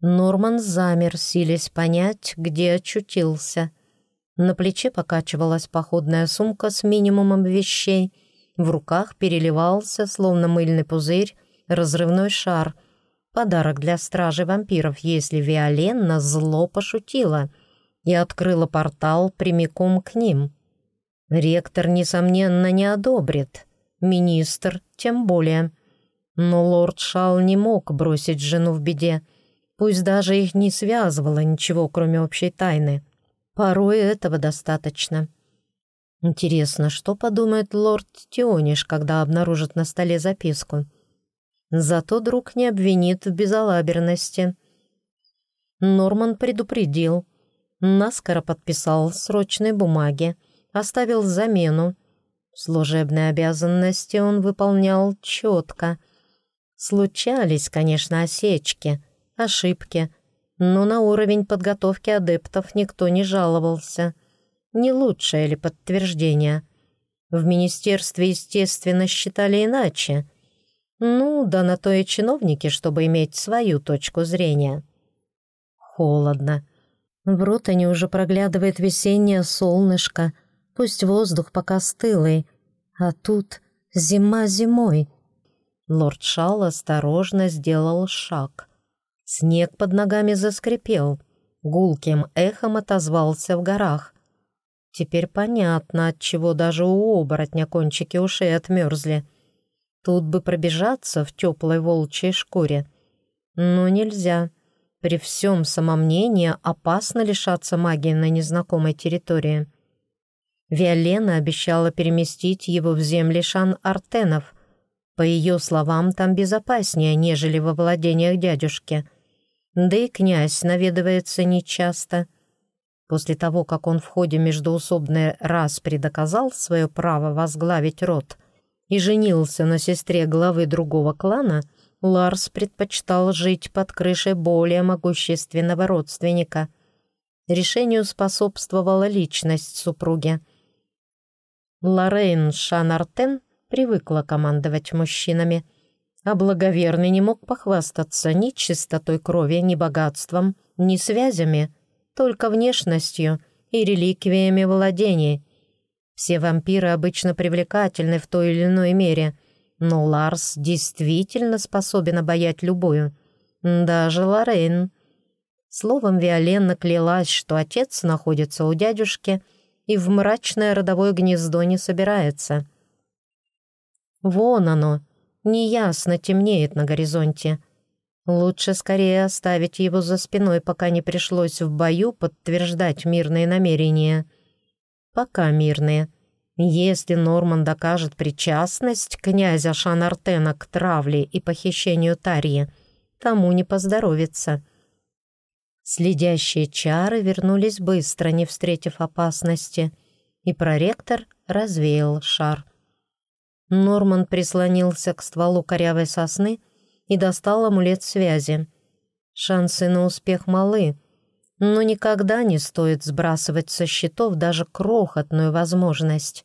Норман замер, силясь понять, где очутился. На плече покачивалась походная сумка с минимумом вещей, в руках переливался, словно мыльный пузырь, разрывной шар. Подарок для стражи вампиров, если Виоленна зло пошутила и открыла портал прямиком к ним. Ректор, несомненно, не одобрит. Министр тем более. Но лорд Шал не мог бросить жену в беде. Пусть даже их не связывало ничего, кроме общей тайны. Порой этого достаточно. Интересно, что подумает лорд Тиониш, когда обнаружит на столе записку? Зато друг не обвинит в безалаберности. Норман предупредил. Наскоро подписал срочные бумаги, оставил замену. Служебные обязанности он выполнял четко. Случались, конечно, осечки, ошибки, но на уровень подготовки адептов никто не жаловался. Не лучшее ли подтверждение? В министерстве, естественно, считали иначе. Ну, да на то и чиновники, чтобы иметь свою точку зрения. Холодно. В рот они уже проглядывает весеннее солнышко, пусть воздух пока стылый, а тут зима зимой. Лорд Шал осторожно сделал шаг. Снег под ногами заскрипел, гулким эхом отозвался в горах. Теперь понятно, от чего даже у оборотня кончики ушей отмерзли. Тут бы пробежаться в теплой волчьей шкуре. Но нельзя. При всем самомнении опасно лишаться магии на незнакомой территории. Виолена обещала переместить его в земли Шан-Артенов. По ее словам, там безопаснее, нежели во владениях дядюшки. Да и князь наведывается нечасто. После того, как он в ходе междоусобной распри доказал свое право возглавить род и женился на сестре главы другого клана, Ларс предпочитал жить под крышей более могущественного родственника. Решению способствовала личность супруги. Лоррейн Шанартен привыкла командовать мужчинами, а благоверный не мог похвастаться ни чистотой крови, ни богатством, ни связями, только внешностью и реликвиями владений. Все вампиры обычно привлекательны в той или иной мере — но Ларс действительно способен обаять любую, даже Лоррейн. Словом, Виоленна клялась, что отец находится у дядюшки и в мрачное родовое гнездо не собирается. Вон оно, неясно темнеет на горизонте. Лучше скорее оставить его за спиной, пока не пришлось в бою подтверждать мирные намерения. Пока мирные — если Норман докажет причастность князя Шанартена к травле и похищению Тарьи, тому не поздоровится. Следящие чары вернулись быстро, не встретив опасности, и проректор развеял шар. Норман прислонился к стволу корявой сосны и достал амулет связи. Шансы на успех малы, но никогда не стоит сбрасывать со счетов даже крохотную возможность.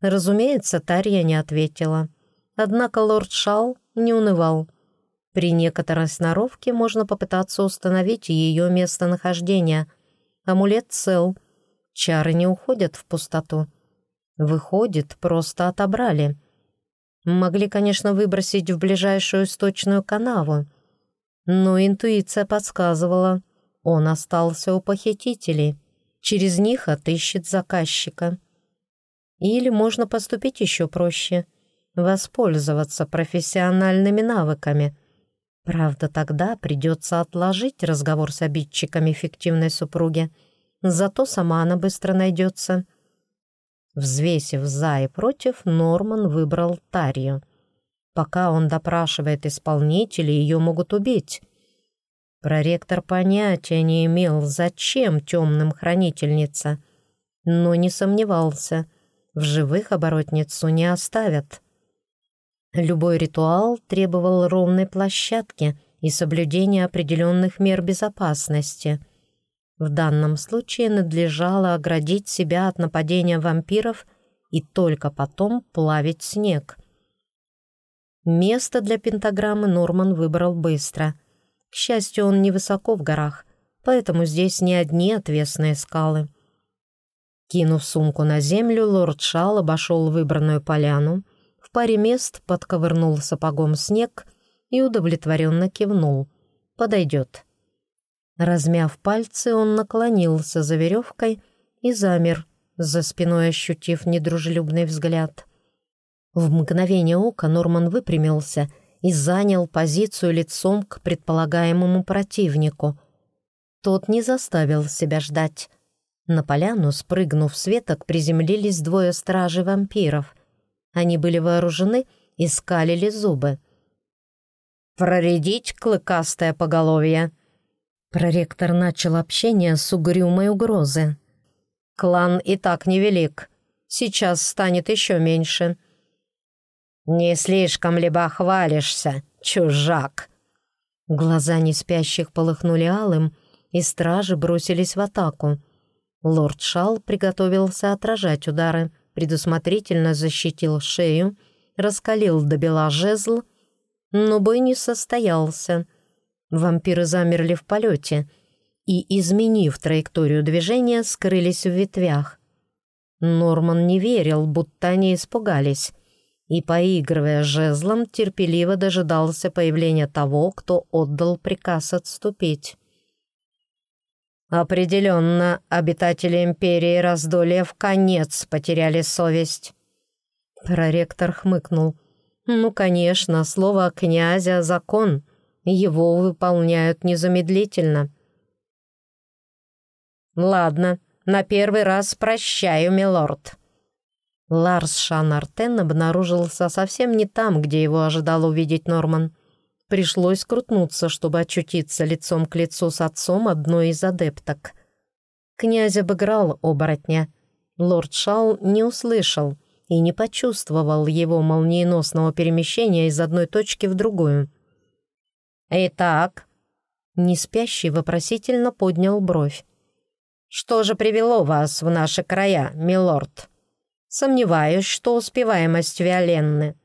Разумеется, Тарья не ответила. Однако лорд Шал не унывал. При некоторой сноровке можно попытаться установить ее местонахождение. Амулет цел. Чары не уходят в пустоту. Выходит, просто отобрали. Могли, конечно, выбросить в ближайшую источную канаву. Но интуиция подсказывала. Он остался у похитителей. Через них отыщет заказчика. Или можно поступить еще проще — воспользоваться профессиональными навыками. Правда, тогда придется отложить разговор с обидчиками фиктивной супруги, зато сама она быстро найдется. Взвесив за и против, Норман выбрал Тарью. Пока он допрашивает исполнителей, ее могут убить. Проректор понятия не имел, зачем темным хранительница, но не сомневался — в живых оборотницу не оставят. Любой ритуал требовал ровной площадки и соблюдения определенных мер безопасности. В данном случае надлежало оградить себя от нападения вампиров и только потом плавить снег. Место для пентаграммы Норман выбрал быстро. К счастью, он невысоко в горах, поэтому здесь не одни отвесные скалы. Кинув сумку на землю, лорд Шал обошел выбранную поляну, в паре мест подковырнул сапогом снег и удовлетворенно кивнул. «Подойдет». Размяв пальцы, он наклонился за веревкой и замер, за спиной ощутив недружелюбный взгляд. В мгновение ока Норман выпрямился и занял позицию лицом к предполагаемому противнику. Тот не заставил себя ждать. На поляну, спрыгнув с веток, приземлились двое стражей-вампиров. Они были вооружены и скалили зубы. «Проредить клыкастое поголовье!» Проректор начал общение с угрюмой угрозы. «Клан и так невелик. Сейчас станет еще меньше». «Не слишком ли хвалишься, чужак?» Глаза неспящих полыхнули алым, и стражи бросились в атаку. Лорд Шал приготовился отражать удары, предусмотрительно защитил шею, раскалил до бела жезл, но бой не состоялся. Вампиры замерли в полете и, изменив траекторию движения, скрылись в ветвях. Норман не верил, будто они испугались, и, поигрывая жезлом, терпеливо дожидался появления того, кто отдал приказ отступить. Определенно, обитатели империи раздолья в конец потеряли совесть. Проректор хмыкнул. Ну, конечно, слово князя — закон. Его выполняют незамедлительно. Ладно, на первый раз прощаю, милорд. Ларс Шанартен обнаружился совсем не там, где его ожидал увидеть Норман. Пришлось крутнуться, чтобы очутиться лицом к лицу с отцом одной из адепток. Князь обыграл оборотня. Лорд Шал не услышал и не почувствовал его молниеносного перемещения из одной точки в другую. «Итак?» Неспящий вопросительно поднял бровь. «Что же привело вас в наши края, милорд?» «Сомневаюсь, что успеваемость Виоленны».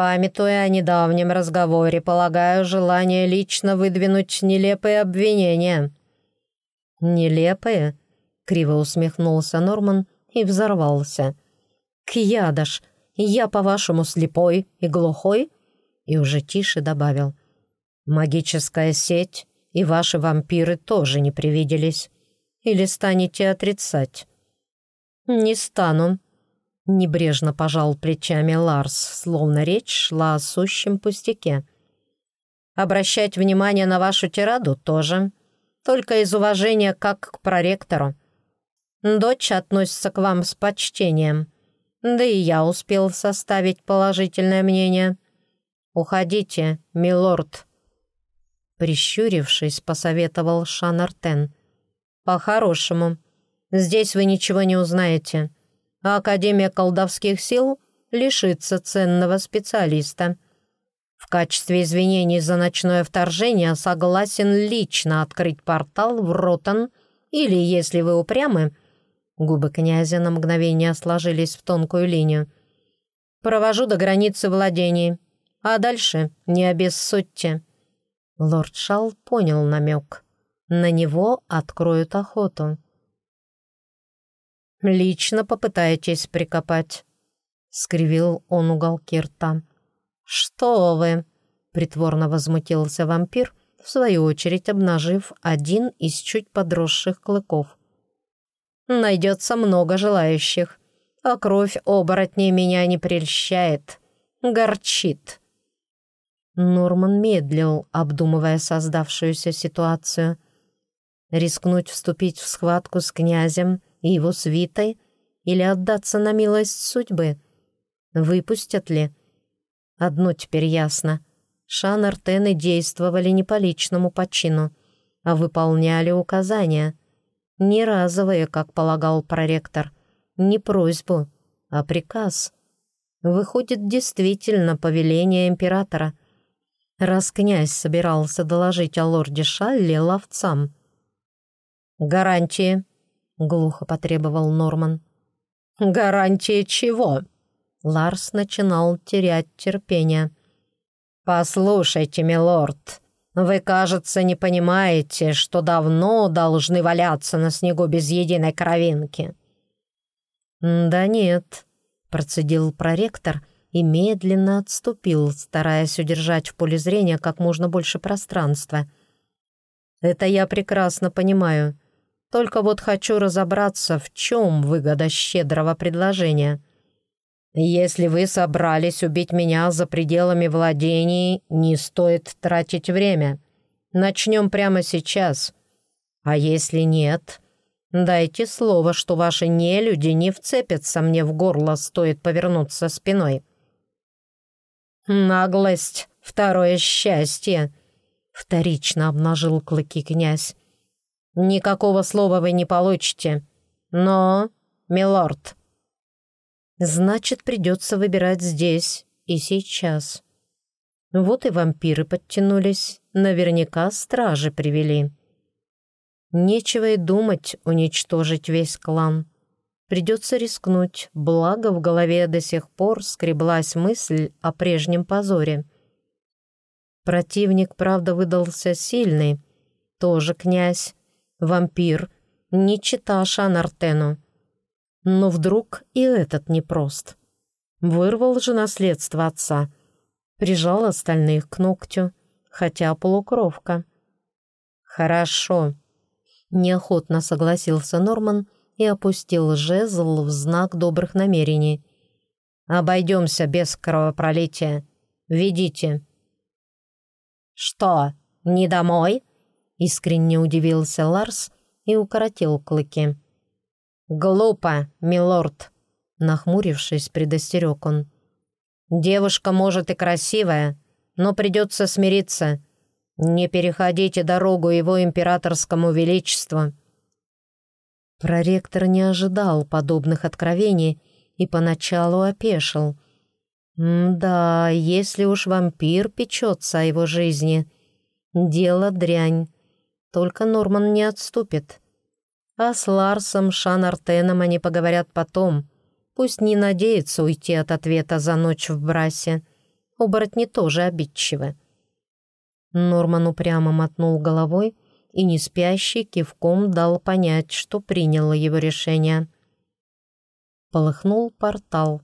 Памятуя о недавнем разговоре, полагаю, желание лично выдвинуть нелепые обвинения». «Нелепые?» — криво усмехнулся Норман и взорвался. «Кьядаш, я, по-вашему, слепой и глухой?» И уже тише добавил. «Магическая сеть и ваши вампиры тоже не привиделись. Или станете отрицать?» «Не стану», Небрежно пожал плечами Ларс, словно речь шла о сущем пустяке. «Обращать внимание на вашу тираду тоже, только из уважения как к проректору. Дочь относится к вам с почтением, да и я успел составить положительное мнение. Уходите, милорд». Прищурившись, посоветовал Шанартен. «По-хорошему, здесь вы ничего не узнаете» Академия колдовских сил лишится ценного специалиста. В качестве извинений за ночное вторжение согласен лично открыть портал в Ротан или, если вы упрямы, губы князя на мгновение сложились в тонкую линию, провожу до границы владений, а дальше не обессудьте. Лорд Шал понял намек. На него откроют охоту. «Лично попытаетесь прикопать», — скривил он уголки рта. «Что вы!» — притворно возмутился вампир, в свою очередь обнажив один из чуть подросших клыков. «Найдется много желающих, а кровь оборотней меня не прельщает, горчит». Норман медлил, обдумывая создавшуюся ситуацию. Рискнуть вступить в схватку с князем — и его свитой или отдаться на милость судьбы? Выпустят ли? Одно теперь ясно. Шанартены действовали не по личному почину, а выполняли указания. Не разовые, как полагал проректор, не просьбу, а приказ. Выходит, действительно повеление императора. Раз князь собирался доложить о лорде Шалле ловцам. «Гарантии», глухо потребовал Норман. «Гарантия чего?» Ларс начинал терять терпение. «Послушайте, милорд», Вы, кажется, не понимаете, что давно должны валяться на снегу без единой кровинки». «Да нет», — процедил проректор и медленно отступил, стараясь удержать в поле зрения как можно больше пространства. «Это я прекрасно понимаю. Только вот хочу разобраться, в чем выгода щедрого предложения. Если вы собрались убить меня за пределами владений, не стоит тратить время. Начнем прямо сейчас. А если нет, дайте слово, что ваши нелюди не вцепятся мне в горло, стоит повернуться спиной. Наглость — второе счастье, — вторично обнажил клыки князь. Никакого слова вы не получите. Но, милорд... Значит, придется выбирать здесь и сейчас. Вот и вампиры подтянулись, наверняка стражи привели. Нечего и думать уничтожить весь клан. Придется рискнуть, благо в голове до сих пор скреблась мысль о прежнем позоре. Противник, правда, выдался сильный, тоже князь, вампир, не чита Шанартену. Но вдруг и этот непрост. Вырвал же наследство отца, прижал остальных к ногтю, хотя полукровка. «Хорошо», — неохотно согласился Норман и опустил жезл в знак добрых намерений. «Обойдемся без кровопролития. Ведите». «Что, не домой?» Искренне удивился Ларс и укоротил клыки. «Глупо, милорд!» Нахмурившись, предостерег он. «Девушка, может, и красивая, но придется смириться. Не переходите дорогу его императорскому величеству». Проректор не ожидал подобных откровений и поначалу опешил. «Да, если уж вампир печется о его жизни, дело дрянь. Только Норман не отступит. А с Ларсом Шанартеном они поговорят потом. Пусть не надеется уйти от ответа за ночь в Брасе. Оборотни тоже обидчивы. Норман упрямо мотнул головой и не спящий кивком дал понять, что принял его решение. Полыхнул портал.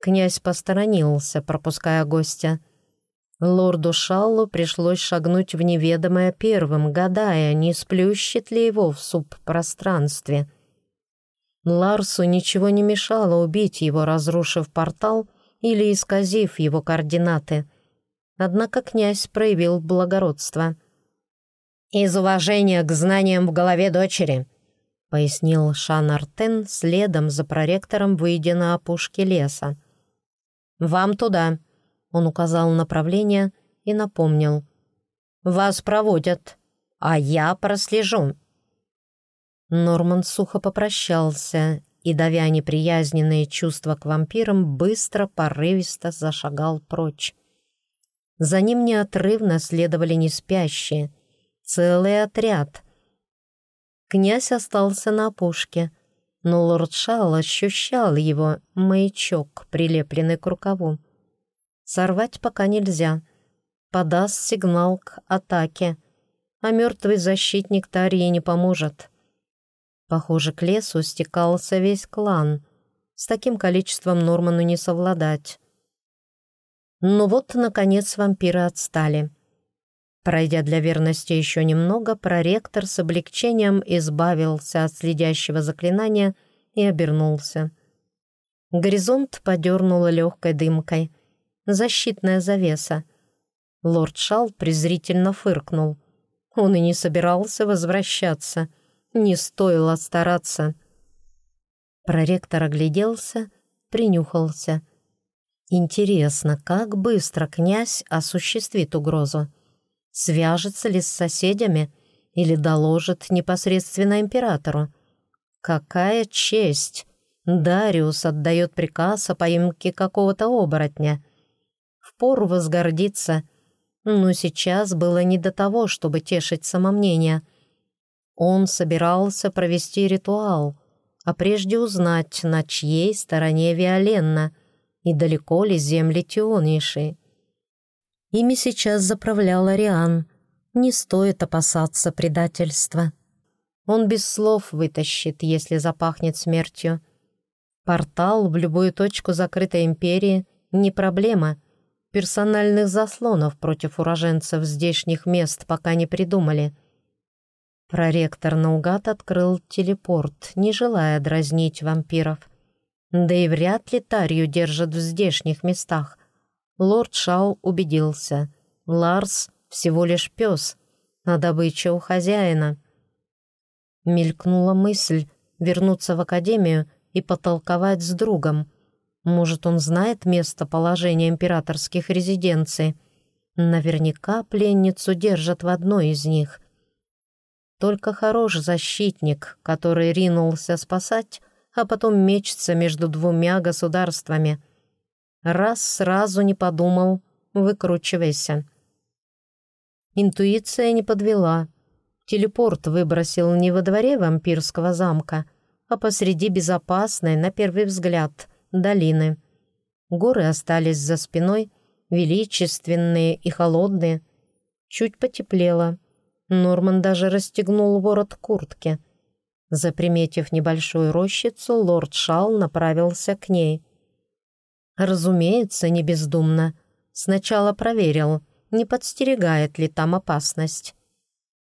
Князь посторонился, пропуская гостя. Лорду Шаллу пришлось шагнуть в неведомое первым, гадая, не сплющит ли его в субпространстве. Ларсу ничего не мешало убить его, разрушив портал или исказив его координаты. Однако князь проявил благородство. «Из уважения к знаниям в голове дочери», — пояснил Шан Артен, следом за проректором, выйдя на опушке леса. «Вам туда», он указал направление и напомнил. «Вас проводят, а я прослежу». Норман сухо попрощался и, давя неприязненные чувства к вампирам, быстро, порывисто зашагал прочь. За ним неотрывно следовали неспящие, целый отряд. Князь остался на опушке, но лорд Шал ощущал его маячок, прилепленный к рукаву. Сорвать пока нельзя. Подаст сигнал к атаке, а мертвый защитник Тарии не поможет. Похоже, к лесу стекался весь клан. С таким количеством Норману не совладать. Ну вот, наконец, вампиры отстали. Пройдя для верности еще немного, проректор с облегчением избавился от следящего заклинания и обернулся. Горизонт подернуло легкой дымкой — защитная завеса. Лорд Шал презрительно фыркнул. Он и не собирался возвращаться. Не стоило стараться. Проректор огляделся, принюхался. Интересно, как быстро князь осуществит угрозу? Свяжется ли с соседями или доложит непосредственно императору? Какая честь! Дариус отдает приказ о поимке какого-то оборотня впору возгордиться, но сейчас было не до того, чтобы тешить самомнение. Он собирался провести ритуал, а прежде узнать, на чьей стороне Виоленна и далеко ли земли Тиониши. Ими сейчас заправлял Ариан, Не стоит опасаться предательства. Он без слов вытащит, если запахнет смертью. Портал в любую точку закрытой империи — не проблема. Персональных заслонов против уроженцев здешних мест пока не придумали. Проректор наугад открыл телепорт, не желая дразнить вампиров. Да и вряд ли Тарью держат в здешних местах. Лорд Шау убедился. Ларс всего лишь пес, а добыча у хозяина. Мелькнула мысль вернуться в академию и потолковать с другом. Может, он знает местоположение императорских резиденций. Наверняка пленницу держат в одной из них. Только хорош защитник, который ринулся спасать, а потом мечется между двумя государствами. Раз сразу не подумал, выкручивайся. Интуиция не подвела. Телепорт выбросил не во дворе вампирского замка, а посреди безопасной, на первый взгляд, долины. Горы остались за спиной, величественные и холодные. Чуть потеплело. Норман даже расстегнул ворот куртки. Заприметив небольшую рощицу, лорд Шал направился к ней. Разумеется, не бездумно. Сначала проверил, не подстерегает ли там опасность.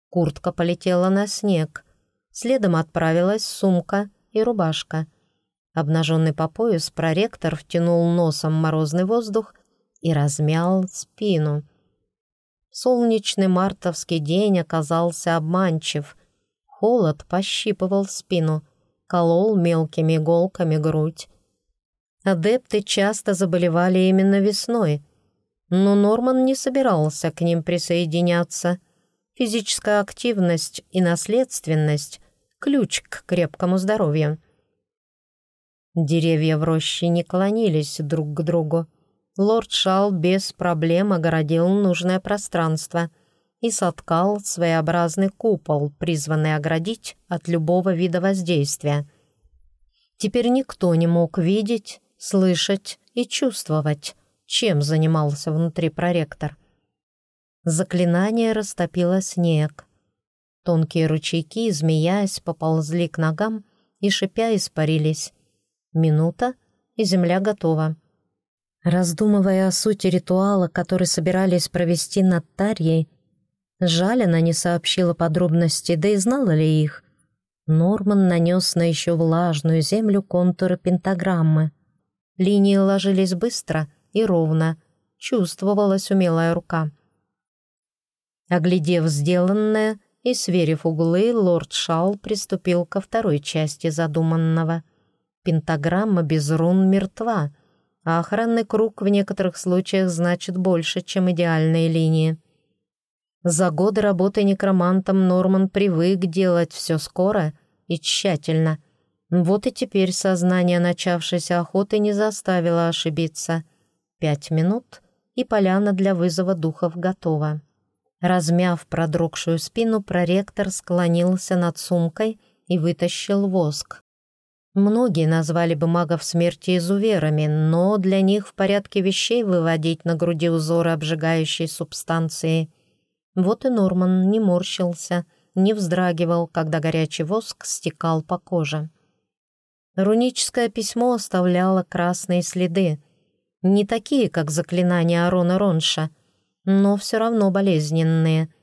Куртка полетела на снег. Следом отправилась сумка и рубашка. Обнаженный по пояс проректор втянул носом морозный воздух и размял спину. Солнечный мартовский день оказался обманчив. Холод пощипывал спину, колол мелкими иголками грудь. Адепты часто заболевали именно весной — но Норман не собирался к ним присоединяться. Физическая активность и наследственность — ключ к крепкому здоровью. Деревья в роще не клонились друг к другу. Лорд Шал без проблем огородил нужное пространство и соткал своеобразный купол, призванный оградить от любого вида воздействия. Теперь никто не мог видеть, слышать и чувствовать, чем занимался внутри проректор. Заклинание растопило снег. Тонкие ручейки, змеясь, поползли к ногам и, шипя, испарились. Минута, и земля готова. Раздумывая о сути ритуала, который собирались провести над Тарьей, жаль, она не сообщила подробности, да и знала ли их. Норман нанес на еще влажную землю контуры пентаграммы. Линии ложились быстро, и ровно. Чувствовалась умелая рука. Оглядев сделанное и сверив углы, лорд Шал приступил ко второй части задуманного. Пентаграмма без рун мертва, а охранный круг в некоторых случаях значит больше, чем идеальные линии. За годы работы некромантом Норман привык делать все скоро и тщательно. Вот и теперь сознание начавшейся охоты не заставило ошибиться — Пять минут, и поляна для вызова духов готова. Размяв продрогшую спину, проректор склонился над сумкой и вытащил воск. Многие назвали бы магов смерти изуверами, но для них в порядке вещей выводить на груди узоры обжигающей субстанции. Вот и Норман не морщился, не вздрагивал, когда горячий воск стекал по коже. Руническое письмо оставляло красные следы, не такие, как заклинания Арона Ронша, но все равно болезненные.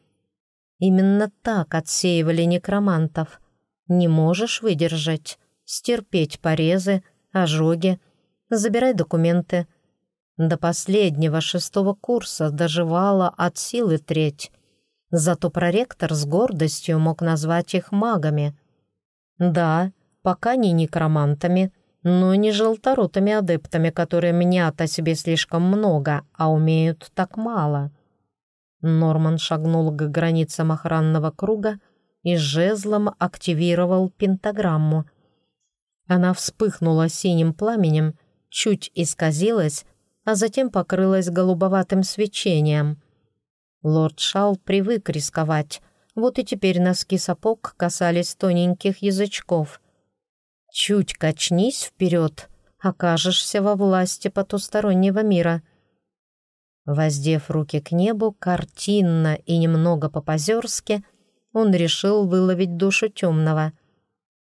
Именно так отсеивали некромантов. Не можешь выдержать, стерпеть порезы, ожоги, забирай документы. До последнего шестого курса доживала от силы треть. Зато проректор с гордостью мог назвать их магами. Да, пока не некромантами — но не желторотыми адептами, которые мнят о себе слишком много, а умеют так мало. Норман шагнул к границам охранного круга и жезлом активировал пентаграмму. Она вспыхнула синим пламенем, чуть исказилась, а затем покрылась голубоватым свечением. Лорд Шал привык рисковать, вот и теперь носки сапог касались тоненьких язычков. Чуть качнись вперед, окажешься во власти потустороннего мира. Воздев руки к небу, картинно и немного по-позерски, он решил выловить душу темного.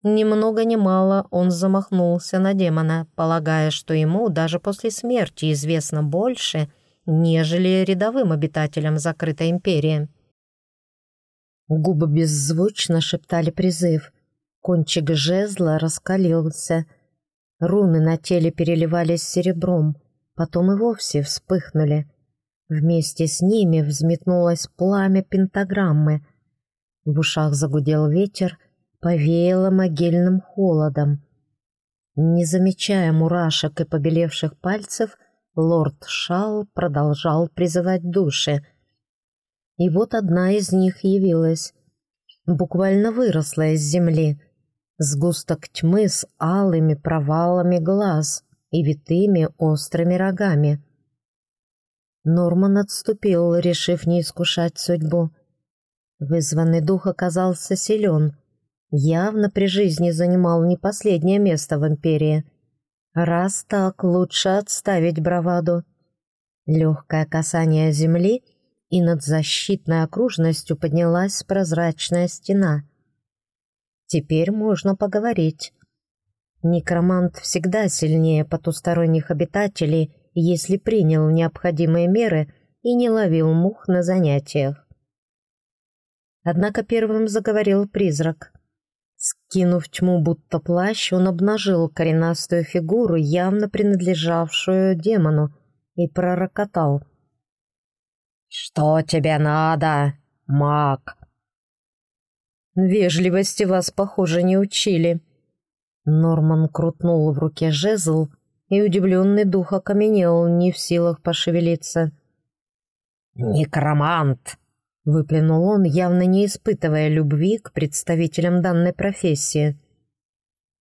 Ни много ни мало он замахнулся на демона, полагая, что ему даже после смерти известно больше, нежели рядовым обитателям закрытой империи. Губы беззвучно шептали призыв. Кончик жезла раскалился. Руны на теле переливались серебром, потом и вовсе вспыхнули. Вместе с ними взметнулось пламя пентаграммы. В ушах загудел ветер, повеяло могильным холодом. Не замечая мурашек и побелевших пальцев, лорд Шал продолжал призывать души — и вот одна из них явилась. Буквально выросла из земли. Сгусток тьмы с алыми провалами глаз и витыми острыми рогами. Норман отступил, решив не искушать судьбу. Вызванный дух оказался силен. Явно при жизни занимал не последнее место в Империи. Раз так, лучше отставить браваду. Легкое касание земли — и над защитной окружностью поднялась прозрачная стена. Теперь можно поговорить. Некромант всегда сильнее потусторонних обитателей, если принял необходимые меры и не ловил мух на занятиях. Однако первым заговорил призрак. Скинув тьму будто плащ, он обнажил коренастую фигуру, явно принадлежавшую демону, и пророкотал — «Что тебе надо, маг?» Вежливости вас, похоже, не учили. Норман крутнул в руке жезл, и удивленный дух окаменел, не в силах пошевелиться. «Некромант!» — выплюнул он, явно не испытывая любви к представителям данной профессии.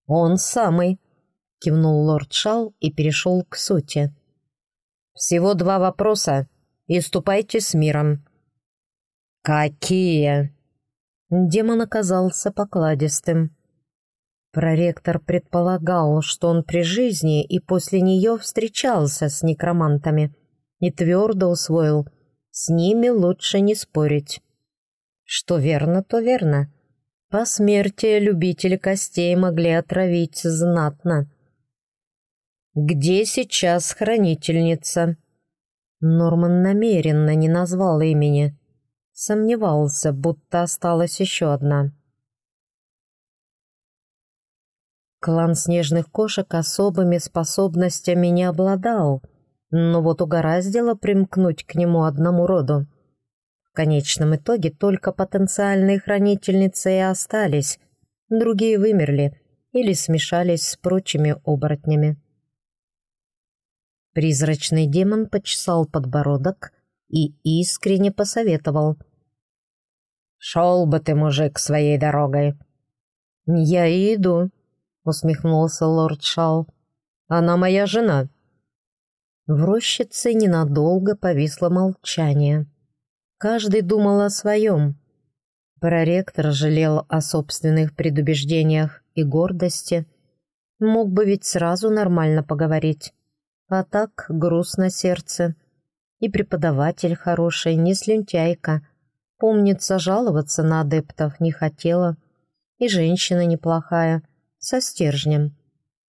«Он самый!» — кивнул лорд Шал и перешел к сути. «Всего два вопроса, и ступайте с миром». «Какие?» Демон оказался покладистым. Проректор предполагал, что он при жизни и после нее встречался с некромантами и твердо усвоил, с ними лучше не спорить. Что верно, то верно. По смерти любители костей могли отравить знатно. «Где сейчас хранительница?» Норман намеренно не назвал имени. Сомневался, будто осталась еще одна. Клан снежных кошек особыми способностями не обладал, но вот угораздило примкнуть к нему одному роду. В конечном итоге только потенциальные хранительницы и остались, другие вымерли или смешались с прочими оборотнями. Призрачный демон почесал подбородок и искренне посоветовал. «Шел бы ты, мужик, своей дорогой!» «Я и иду», — усмехнулся лорд Шал. «Она моя жена». В рощице ненадолго повисло молчание. Каждый думал о своем. Проректор жалел о собственных предубеждениях и гордости. Мог бы ведь сразу нормально поговорить. А так грустно сердце. И преподаватель хороший, не слюнтяйка. Помнится, жаловаться на адептов не хотела. И женщина неплохая, со стержнем.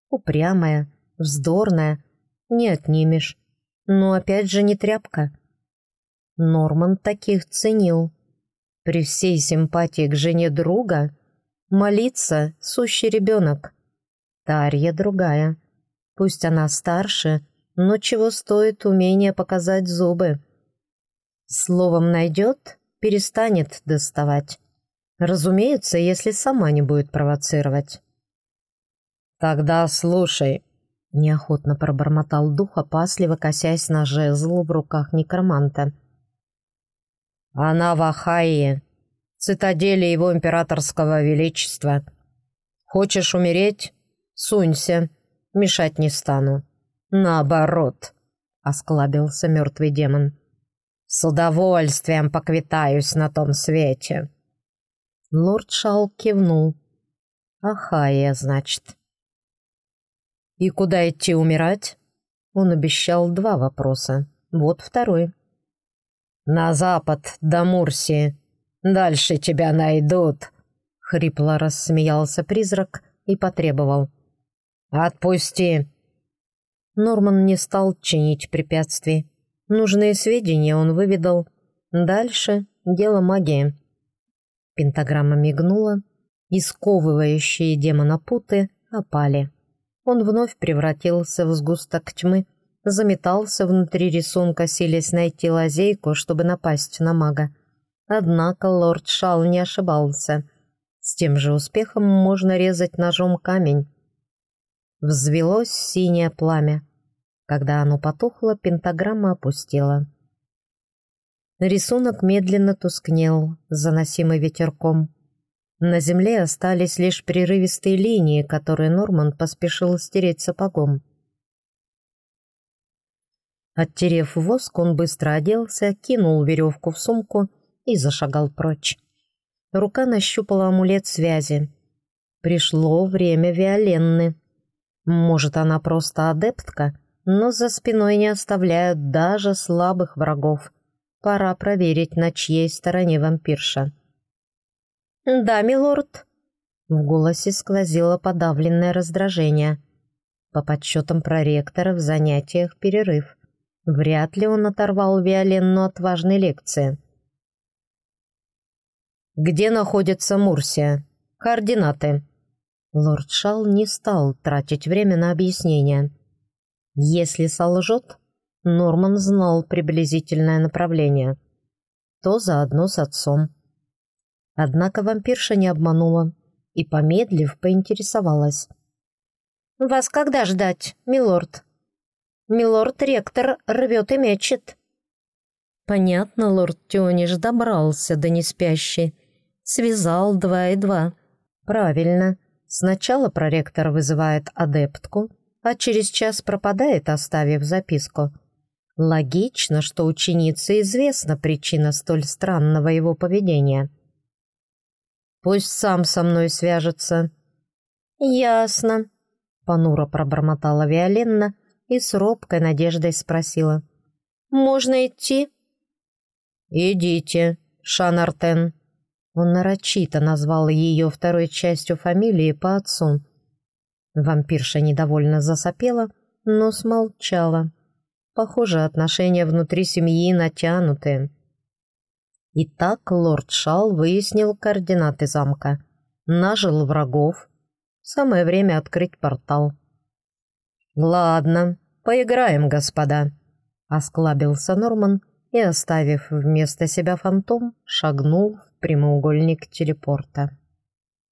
Упрямая, вздорная, не отнимешь. Но опять же не тряпка. Норман таких ценил. При всей симпатии к жене друга молиться — сущий ребенок. Тарья другая. Пусть она старше, но чего стоит умение показать зубы? Словом найдет, перестанет доставать. Разумеется, если сама не будет провоцировать. «Тогда слушай», — неохотно пробормотал дух, опасливо косясь на жезл в руках некроманта. «Она в Ахайе, цитадели его императорского величества. Хочешь умереть? Сунься, мешать не стану. «Наоборот», — осклабился мертвый демон. «С удовольствием поквитаюсь на том свете». Лорд Шал кивнул. «Ахая, значит». «И куда идти умирать?» Он обещал два вопроса. Вот второй. «На запад, до Мурсии. Дальше тебя найдут», — хрипло рассмеялся призрак и потребовал. «Отпусти!» Норман не стал чинить препятствий. Нужные сведения он выведал. Дальше дело магии. Пентаграмма мигнула, и сковывающие демона путы опали. Он вновь превратился в сгусток тьмы, заметался внутри рисунка, силясь найти лазейку, чтобы напасть на мага. Однако лорд Шал не ошибался. С тем же успехом можно резать ножом камень. Взвелось синее пламя. Когда оно потухло, пентаграмма опустела. Рисунок медленно тускнел, заносимый ветерком. На земле остались лишь прерывистые линии, которые Норман поспешил стереть сапогом. Оттерев воск, он быстро оделся, кинул веревку в сумку и зашагал прочь. Рука нащупала амулет связи. Пришло время Виоленны. Может, она просто адептка, но за спиной не оставляют даже слабых врагов. Пора проверить, на чьей стороне вампирша. «Да, милорд», — в голосе сквозило подавленное раздражение. По подсчетам проректора в занятиях перерыв. Вряд ли он оторвал Виоленну от важной лекции. «Где находится Мурсия? Координаты?» Лорд Шал не стал тратить время на объяснение. Если солжет, Норман знал приблизительное направление. То заодно с отцом. Однако вампирша не обманула и, помедлив, поинтересовалась. «Вас когда ждать, милорд?» «Милорд-ректор рвет и мечет». Понятно, лорд Тёниш добрался до неспящей. Связал два и два. Правильно. Сначала проректор вызывает адептку, а через час пропадает, оставив записку. Логично, что ученице известна причина столь странного его поведения. «Пусть сам со мной свяжется». «Ясно», — понуро пробормотала Виоленна и с робкой надеждой спросила. «Можно идти?» «Идите, Шанартен», он нарочито назвал ее второй частью фамилии по отцу. Вампирша недовольно засопела, но смолчала. Похоже, отношения внутри семьи натянутые. Итак, лорд Шал выяснил координаты замка. Нажил врагов. Самое время открыть портал. «Ладно, поиграем, господа», — осклабился Норман и, оставив вместо себя фантом, шагнул прямоугольник телепорта.